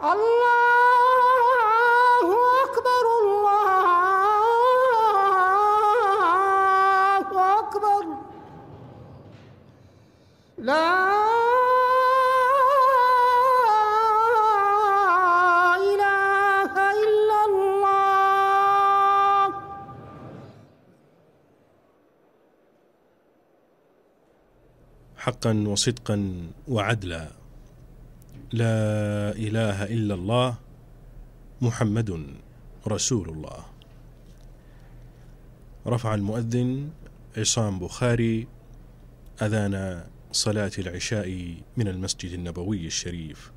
الله أكبر الله أكبر. لا إله إلا الله. حقا وصدقا وعدلا. لا إله إلا الله محمد رسول الله. رفع المؤذن عصام بخاري أذان صلاة العشاء من المسجد النبوي الشريف.